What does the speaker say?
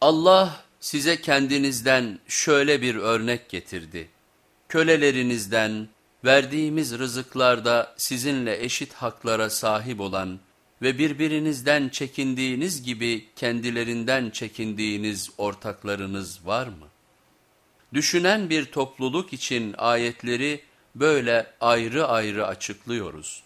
Allah size kendinizden şöyle bir örnek getirdi. Kölelerinizden verdiğimiz rızıklarda sizinle eşit haklara sahip olan ve birbirinizden çekindiğiniz gibi kendilerinden çekindiğiniz ortaklarınız var mı? Düşünen bir topluluk için ayetleri böyle ayrı ayrı açıklıyoruz.